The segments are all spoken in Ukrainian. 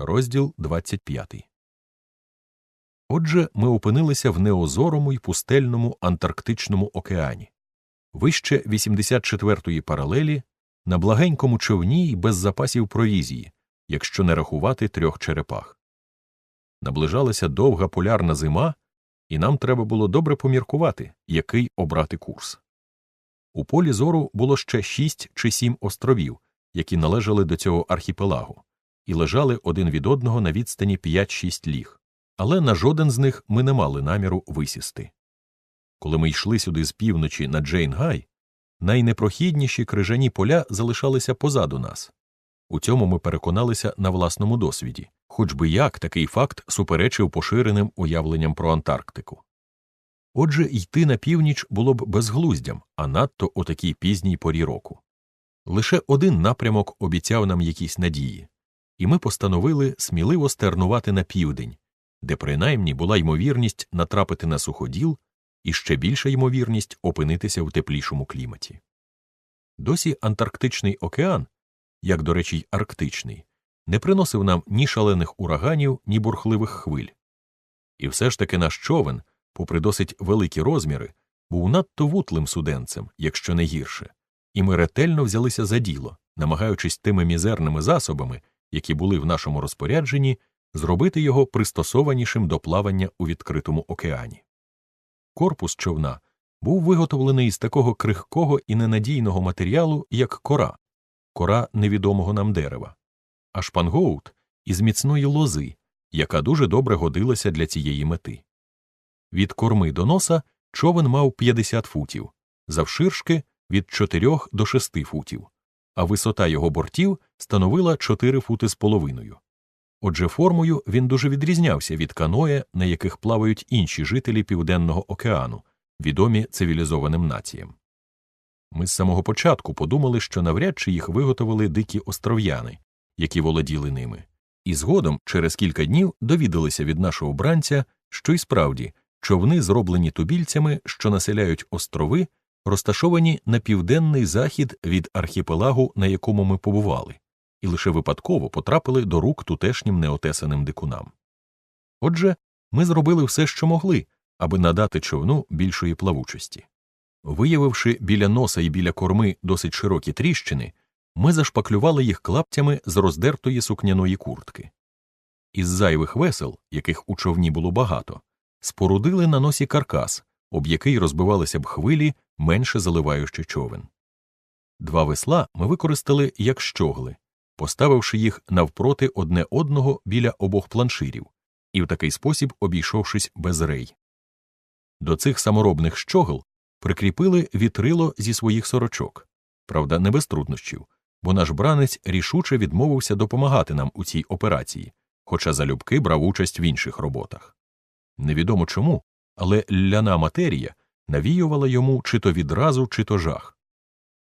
Розділ 25. Отже, ми опинилися в неозорому й пустельному Антарктичному океані, вище 84-ї паралелі, на благенькому човні й без запасів провізії, якщо не рахувати трьох черепах. Наближалася довга полярна зима, і нам треба було добре поміркувати, який обрати курс. У полі зору було ще шість чи сім островів, які належали до цього архіпелагу і лежали один від одного на відстані 5-6 ліг, але на жоден з них ми не мали наміру висісти. Коли ми йшли сюди з півночі на Джейн Гай, найнепрохідніші крижані поля залишалися позаду нас. У цьому ми переконалися на власному досвіді, хоч би як такий факт суперечив поширеним уявленням про Антарктику. Отже, йти на північ було б безглуздям, а надто о такій пізній порі року. Лише один напрямок обіцяв нам якісь надії і ми постановили сміливо стернувати на південь, де принаймні була ймовірність натрапити на суходіл і ще більша ймовірність опинитися в теплішому кліматі. Досі Антарктичний океан, як, до речі, й Арктичний, не приносив нам ні шалених ураганів, ні бурхливих хвиль. І все ж таки наш човен, попри досить великі розміри, був надто вутлим суденцем, якщо не гірше, і ми ретельно взялися за діло, намагаючись тими мізерними засобами, які були в нашому розпорядженні, зробити його пристосованішим до плавання у відкритому океані. Корпус човна був виготовлений з такого крихкого і ненадійного матеріалу, як кора, кора невідомого нам дерева, а шпангоут із міцної лози, яка дуже добре годилася для цієї мети. Від корми до носа човен мав 50 футів, завширшки від 4 до 6 футів, а висота його бортів становила 4 фути з половиною. Отже, формою він дуже відрізнявся від каноє, на яких плавають інші жителі Південного океану, відомі цивілізованим націям. Ми з самого початку подумали, що навряд чи їх виготовили дикі остров'яни, які володіли ними, і згодом, через кілька днів, довідалися від нашого бранця, що й справді човни, зроблені тубільцями, що населяють острови, розташовані на південний захід від архіпелагу, на якому ми побували, і лише випадково потрапили до рук тутешнім неотесаним дикунам. Отже, ми зробили все, що могли, аби надати човну більшої плавучості. Виявивши біля носа і біля корми досить широкі тріщини, ми зашпаклювали їх клаптями з роздертої сукняної куртки. Із зайвих весел, яких у човні було багато, спорудили на носі каркас, об який розбивалися б хвилі, менше заливаючи човен. Два весла ми використали як щогли, поставивши їх навпроти одне одного біля обох планширів, і в такий спосіб обійшовшись без рей. До цих саморобних щогл прикріпили вітрило зі своїх сорочок, правда, не без труднощів, бо наш бранець рішуче відмовився допомагати нам у цій операції, хоча залюбки брав участь в інших роботах. Невідомо чому, але ляна матерія навіювала йому чи то відразу, чи то жах.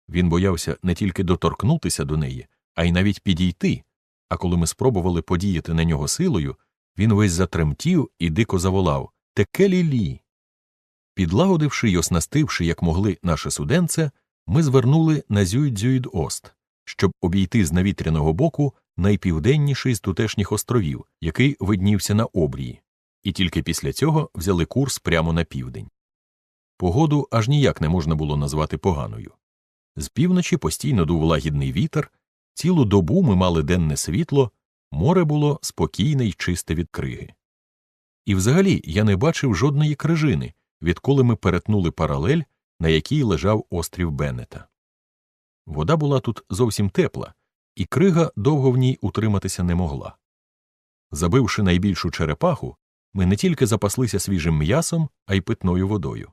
Він боявся не тільки доторкнутися до неї, а й навіть підійти, а коли ми спробували подіяти на нього силою, він весь затремтів і дико заволав Теке лі Підлагодивши й оснастивши, як могли, наше суденце, ми звернули на зюйдзюйд ост, щоб обійти з навітряного боку найпівденніший з тутешніх островів, який виднівся на обрії, і тільки після цього взяли курс прямо на південь. Погоду аж ніяк не можна було назвати поганою. З півночі постійно дув лагідний вітер, цілу добу ми мали денне світло, море було спокійне й чисте від криги. І взагалі я не бачив жодної крижини, відколи ми перетнули паралель, на якій лежав острів Беннета. Вода була тут зовсім тепла, і крига довго в ній утриматися не могла. Забивши найбільшу черепаху, ми не тільки запаслися свіжим м'ясом, а й питною водою.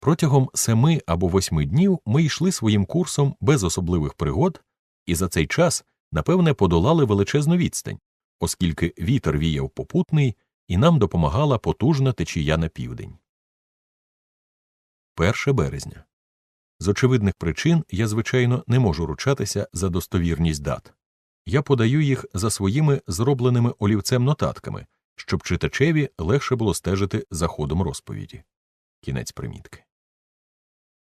Протягом семи або восьми днів ми йшли своїм курсом без особливих пригод, і за цей час, напевне, подолали величезну відстань, оскільки вітер віяв попутний і нам допомагала потужна течія на південь. 1 березня. З очевидних причин я, звичайно, не можу ручатися за достовірність дат. Я подаю їх за своїми зробленими олівцем нотатками, щоб читачеві легше було стежити за ходом розповіді. Кінець примітки.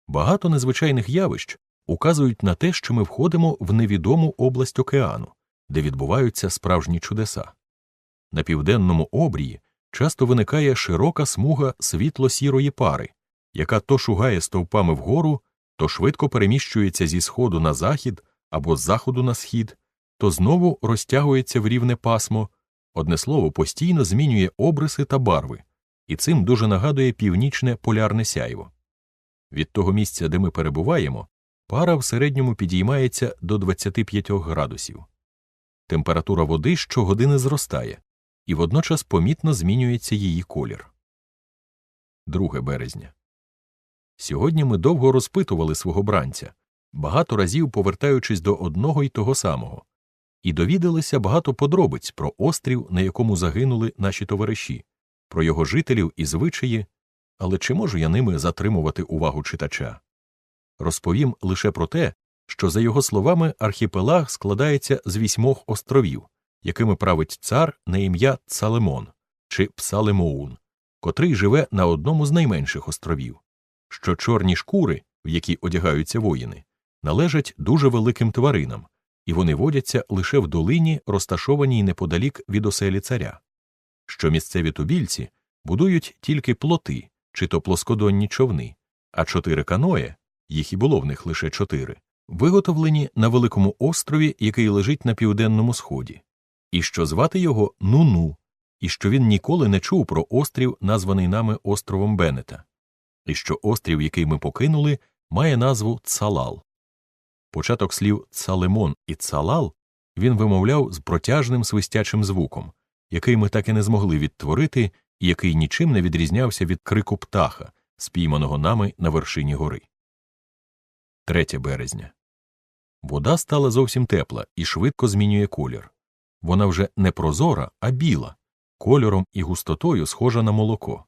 Багато незвичайних явищ указують на те, що ми входимо в невідому область океану, де відбуваються справжні чудеса. На південному обрії часто виникає широка смуга світло-сірої пари, яка то шугає стовпами вгору, то швидко переміщується зі сходу на захід або з заходу на схід, то знову розтягується в рівне пасмо, одне слово, постійно змінює обриси та барви, і цим дуже нагадує північне полярне сяйво. Від того місця, де ми перебуваємо, пара в середньому підіймається до 25 градусів. Температура води щогодини зростає, і водночас помітно змінюється її колір. 2 березня. Сьогодні ми довго розпитували свого бранця, багато разів повертаючись до одного й того самого, і довідалися багато подробиць про острів, на якому загинули наші товариші, про його жителів і звичаї, але чи можу я ними затримувати увагу читача? Розповім лише про те, що, за його словами, архіпелаг складається з вісьмох островів, якими править цар на ім'я Цалемон чи Псалемоун, котрий живе на одному з найменших островів, що чорні шкури, в які одягаються воїни, належать дуже великим тваринам, і вони водяться лише в долині, розташованій неподалік від оселі царя, що місцеві тубільці будують тільки плоти чи то плоскодонні човни, а чотири каное, їх і було в них лише чотири, виготовлені на великому острові, який лежить на південному сході, і що звати його Нуну, і що він ніколи не чув про острів, названий нами островом Бенета, і що острів, який ми покинули, має назву Цалал. Початок слів цалемон і цалал він вимовляв з протяжним свистячим звуком, який ми так і не змогли відтворити, і який нічим не відрізнявся від крику птаха, спійманого нами на вершині гори. 3 березня. Вода стала зовсім тепла і швидко змінює колір. Вона вже не прозора, а біла, кольором і густотою схожа на молоко.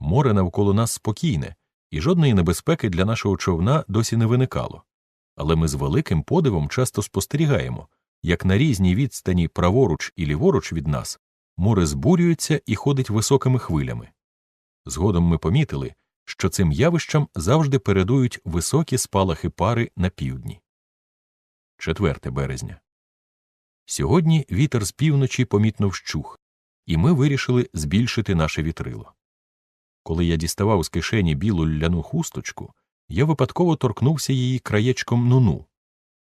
Море навколо нас спокійне, і жодної небезпеки для нашого човна досі не виникало. Але ми з великим подивом часто спостерігаємо, як на різній відстані праворуч і ліворуч від нас море збурюється і ходить високими хвилями. Згодом ми помітили, що цим явищам завжди передують високі спалахи пари на півдні. 4 березня. Сьогодні вітер з півночі помітно вщух, і ми вирішили збільшити наше вітрило. Коли я діставав з кишені білу ляну хусточку, я випадково торкнувся її краєчком нуну,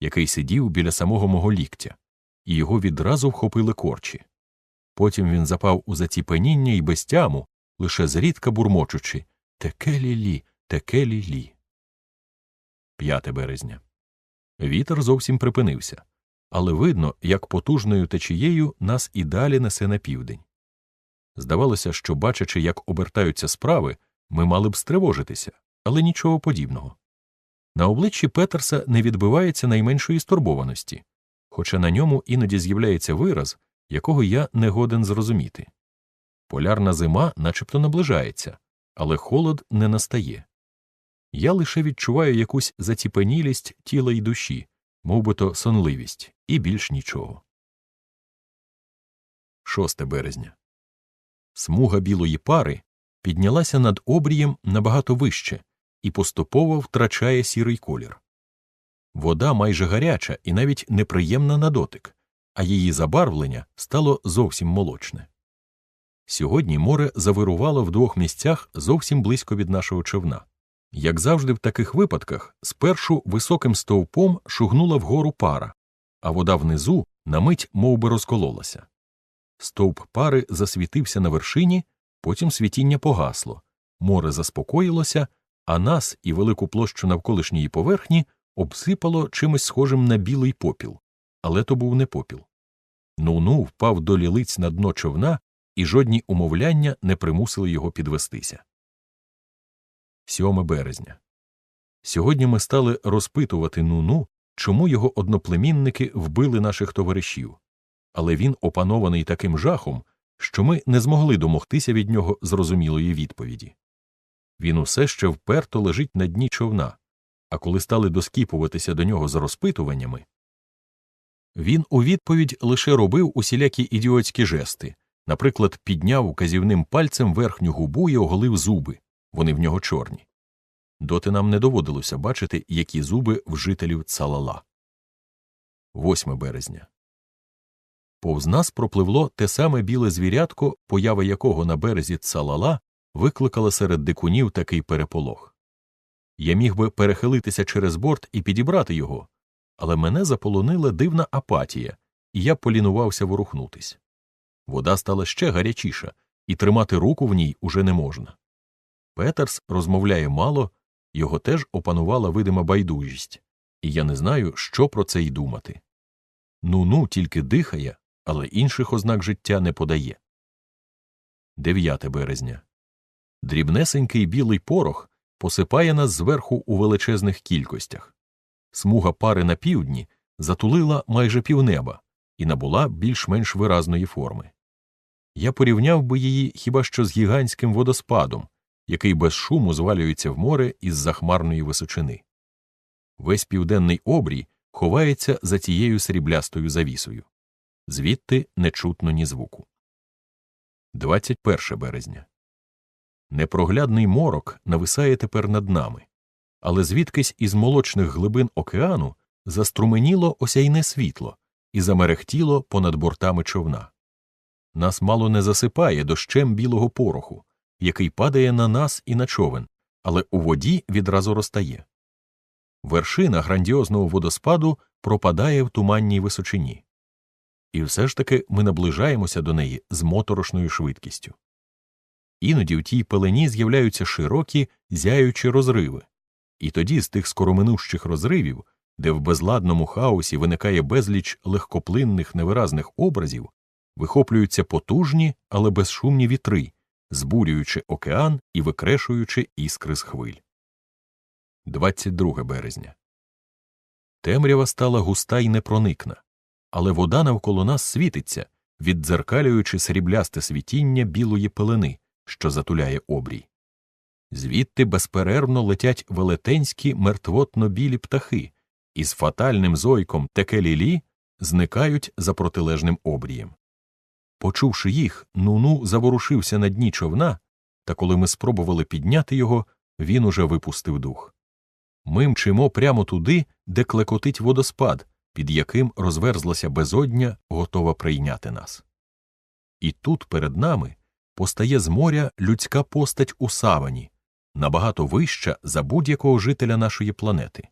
який сидів біля самого мого ліктя, і його відразу вхопили корчі. Потім він запав у заціпеніння і без тяму, лише зрідка бурмочучи Теке лілі, теке лілі. 5 березня. Вітер зовсім припинився, але видно, як потужною течією нас і далі несе на південь. Здавалося, що, бачачи, як обертаються справи, ми мали б стривожитися, але нічого подібного. На обличчі Петерса не відбивається найменшої стурбованості, хоча на ньому іноді з'являється вираз, якого я не годен зрозуміти. Полярна зима начебто наближається, але холод не настає. Я лише відчуваю якусь заціпенілість тіла й душі, мовбито сонливість, і більш нічого. 6 березня. Смуга білої пари піднялася над обрієм набагато вище і поступово втрачає сірий колір. Вода майже гаряча і навіть неприємна на дотик, а її забарвлення стало зовсім молочне. Сьогодні море завирувало в двох місцях зовсім близько від нашого човна. Як завжди в таких випадках, спершу високим стовпом шугнула вгору пара, а вода внизу на мить мов би, розкололася. Стовп пари засвітився на вершині, потім світіння погасло, море заспокоїлося, а нас і велику площу навколишньої поверхні обсипало чимось схожим на білий попіл, але то був не попіл. Ну-ну впав до лілиць на дно човна, і жодні умовляння не примусили його підвестися. 7 березня. Сьогодні ми стали розпитувати ну-ну, чому його одноплемінники вбили наших товаришів, але він опанований таким жахом, що ми не змогли домогтися від нього зрозумілої відповіді. Він усе ще вперто лежить на дні човна, а коли стали доскіпуватися до нього з розпитуваннями, він у відповідь лише робив усілякі ідіотські жести, наприклад, підняв указівним пальцем верхню губу і оголив зуби вони в нього чорні. Доти нам не доводилося бачити, які зуби в жителів цалала. 8 березня. Повз нас пропливло те саме біле звірятко, поява якого на березі Цалала викликала серед дикунів такий переполох. Я міг би перехилитися через борт і підібрати його, але мене заполонила дивна апатія, і я полінувався ворухнутись. Вода стала ще гарячіша, і тримати руку в ній уже не можна. Петерс розмовляє мало, його теж опанувала видима байдужість, і я не знаю, що про це й думати. Ну ну тільки дихає, але інших ознак життя не подає. 9 березня. Дрібнесенький білий порох посипає нас зверху у величезних кількостях. Смуга пари на півдні затулила майже півнеба і набула більш-менш виразної форми. Я порівняв би її хіба що з гігантським водоспадом, який без шуму звалюється в море із захмарної височини. Весь південний обрій ховається за цією сріблястою завісою. Звідти не чутно ні звуку. 21 березня. Непроглядний морок нависає тепер над нами, але звідкись із молочних глибин океану заструменіло осяйне світло і замерехтіло понад бортами човна. Нас мало не засипає дощем білого пороху, який падає на нас і на човен, але у воді відразу розтає. Вершина грандіозного водоспаду пропадає в туманній височині. І все ж таки ми наближаємося до неї з моторошною швидкістю. Іноді в тій пелені з'являються широкі, зяючі розриви, і тоді з тих скороминущих розривів, де в безладному хаосі виникає безліч легкоплинних невиразних образів, вихоплюються потужні, але безшумні вітри, збурюючи океан і викрешуючи іскри з хвиль. 22 березня. Темрява стала густа й непроникна, але вода навколо нас світиться, віддзеркалюючи сріблясте світіння білої пелени, що затуляє обрій. Звідти безперервно летять велетенські мертвотно білі птахи, і з фатальним зойком текелілі зникають за протилежним обрієм. Почувши їх, нуну заворушився на дні човна, та коли ми спробували підняти його, він уже випустив дух. Ми мчимо прямо туди, де клекотить водоспад, під яким розверзлася безодня, готова прийняти нас. І тут перед нами постає з моря людська постать у савані, набагато вища за будь-якого жителя нашої планети,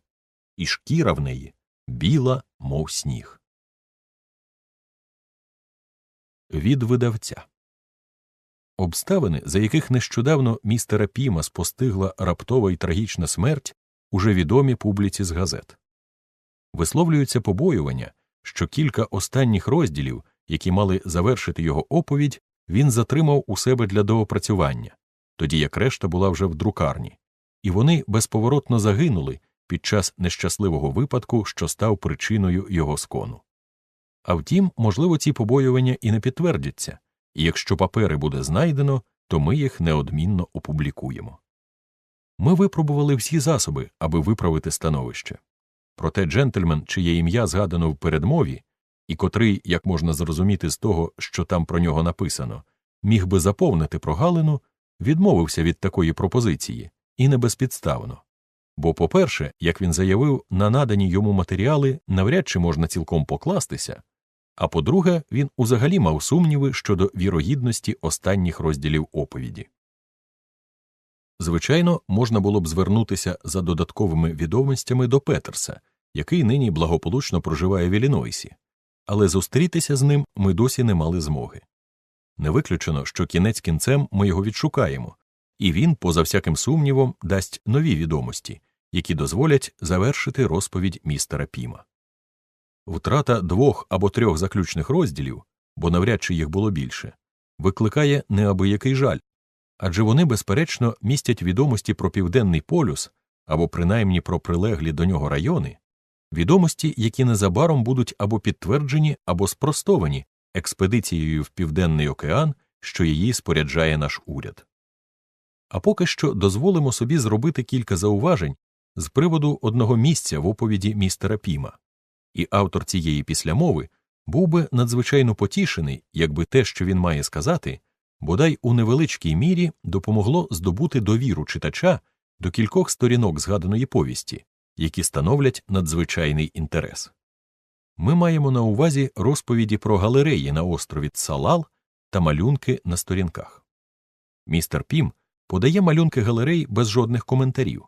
і шкіра в неї біла, мов сніг. від видавця. Обставини, за яких нещодавно містера Піма спостигла раптова і трагічна смерть, уже відомі публіці з газет. Висловлюються побоювання, що кілька останніх розділів, які мали завершити його оповідь, він затримав у себе для доопрацювання, тоді як решта була вже в друкарні, і вони безповоротно загинули під час нещасливого випадку, що став причиною його скону. А втім, можливо, ці побоювання і не підтвердяться, і якщо папери буде знайдено, то ми їх неодмінно опублікуємо. Ми випробували всі засоби, аби виправити становище. Проте джентльмен, чиє ім'я згадано в передмові, і котрий, як можна зрозуміти з того, що там про нього написано, міг би заповнити прогалину, відмовився від такої пропозиції і не безпідставно. Бо, по перше, як він заявив, на надані йому матеріали навряд чи можна цілком покластися, а по-друге, він узагалі мав сумніви щодо вірогідності останніх розділів оповіді. Звичайно, можна було б звернутися за додатковими відомостями до Петерса, який нині благополучно проживає в Іллінойсі, але зустрітися з ним ми досі не мали змоги. Не виключено, що кінець кінцем ми його відшукаємо, і він, поза всяким сумнівом, дасть нові відомості, які дозволять завершити розповідь містера Піма. Втрата двох або трьох заключних розділів, бо навряд чи їх було більше, викликає неабиякий жаль, адже вони, безперечно, містять відомості про південний полюс або принаймні про прилеглі до нього райони, відомості, які незабаром будуть або підтверджені, або спростовані експедицією в Південний океан, що її споряджає наш уряд. А поки що дозволимо собі зробити кілька зауважень з приводу одного місця в оповіді містера Піма і автор цієї післямови був би надзвичайно потішений, якби те, що він має сказати, бодай у невеличкій мірі допомогло здобути довіру читача до кількох сторінок згаданої повісті, які становлять надзвичайний інтерес. Ми маємо на увазі розповіді про галереї на острові Цалал та малюнки на сторінках. Містер Пім подає малюнки галерей без жодних коментарів,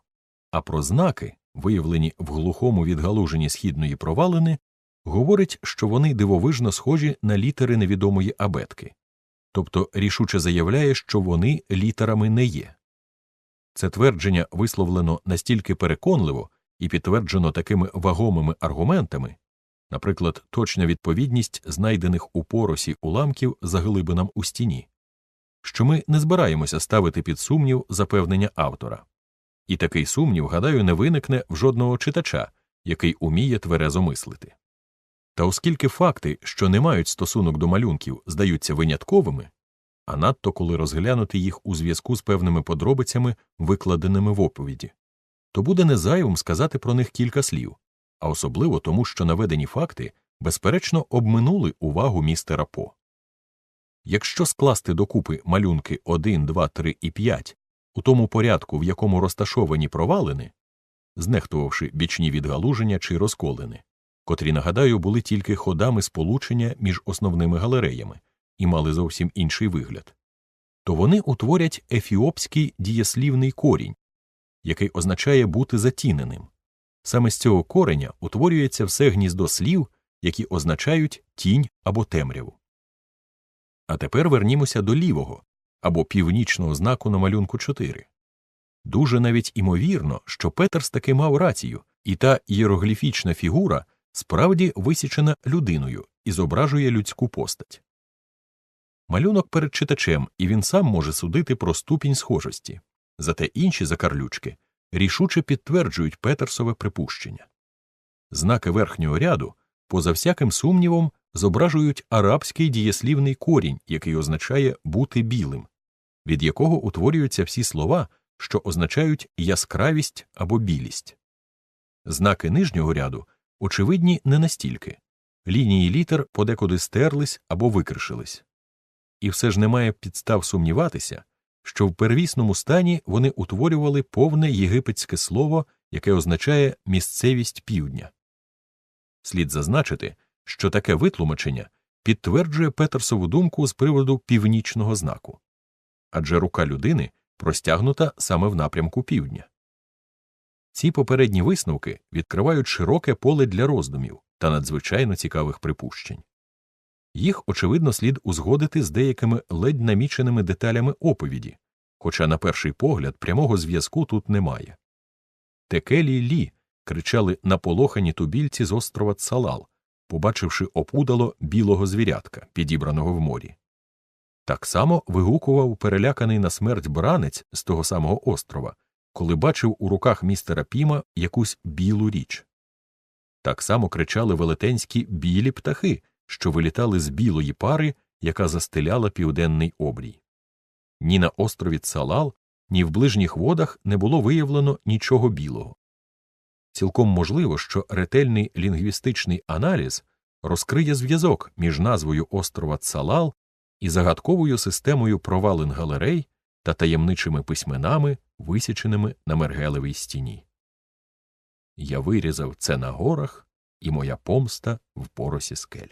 а про знаки, виявлені в глухому відгалуженні східної провалини, говорить, що вони дивовижно схожі на літери невідомої абетки, тобто рішуче заявляє, що вони літерами не є. Це твердження висловлено настільки переконливо і підтверджено такими вагомими аргументами, наприклад, точна відповідність знайдених у поросі уламків за глибинам у стіні, що ми не збираємося ставити під сумнів запевнення автора. І такий сумнів, гадаю, не виникне в жодного читача, який уміє тверезо мислити. Та оскільки факти, що не мають стосунок до малюнків, здаються винятковими, а надто коли розглянути їх у зв'язку з певними подробицями, викладеними в оповіді, то буде незайвим сказати про них кілька слів, а особливо тому, що наведені факти, безперечно, обминули увагу містера По. Якщо скласти докупи малюнки 1, 2, 3 і 5 у тому порядку, в якому розташовані провалини, знехтувавши бічні відгалуження чи розколини, котрі, нагадаю, були тільки ходами сполучення між основними галереями і мали зовсім інший вигляд, то вони утворять ефіопський дієслівний корінь, який означає бути затіненим. Саме з цього кореня утворюється все гніздо слів, які означають тінь або темряву. А тепер вернімося до лівого або північного знаку на малюнку 4. Дуже навіть імовірно, що Петерс таки мав рацію, і та ієрогліфічна фігура справді висічена людиною і зображує людську постать. Малюнок перед читачем, і він сам може судити про ступінь схожості, зате інші закарлючки рішуче підтверджують Петерсове припущення. Знаки верхнього ряду, поза всяким сумнівом, зображують арабський дієслівний корінь, який означає бути білим, від якого утворюються всі слова, що означають яскравість або білість. Знаки нижнього ряду очевидні не настільки лінії літер подекуди стерлись або викришились. І все ж немає підстав сумніватися, що в первісному стані вони утворювали повне єгипетське слово, яке означає місцевість півдня. Слід зазначити, що таке витлумачення підтверджує Петерсову думку з приводу північного знаку адже рука людини простягнута саме в напрямку півдня. Ці попередні висновки відкривають широке поле для роздумів та надзвичайно цікавих припущень. Їх, очевидно, слід узгодити з деякими ледь наміченими деталями оповіді, хоча, на перший погляд, прямого зв'язку тут немає. Текелі лі кричали наполохані тубільці з острова Цалал, побачивши опудало білого звірятка, підібраного в морі. Так само вигукував переляканий на смерть бранець з того самого острова, коли бачив у руках містера Піма якусь білу річ. Так само кричали велетенські білі птахи, що вилітали з білої пари, яка застеляла південний обрій. Ні на острові Цалал, ні в ближніх водах не було виявлено нічого білого. Цілком можливо, що ретельний лінгвістичний аналіз розкриє зв'язок між назвою острова Цалал і загадковою системою провалин галерей та таємничими письменами, висіченими на мергелевій стіні. Я вирізав це на горах, і моя помста в поросі скель.